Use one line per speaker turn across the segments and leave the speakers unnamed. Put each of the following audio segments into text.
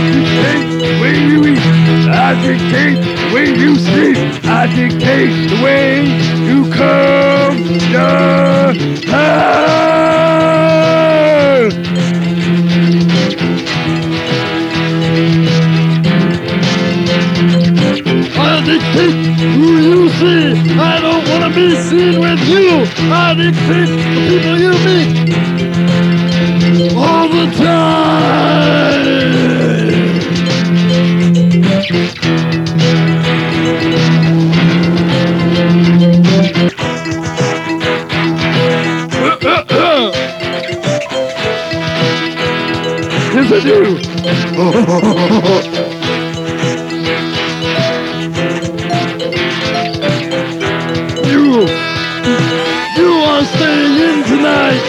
I dictate the way you eat. I dictate the way you sleep. I dictate the way you come to hell. I dictate who you see. I don't want to be seen with you. I dictate the people you meet. Yes, I do. you, you are staying in tonight.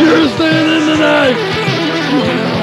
You're staying in tonight.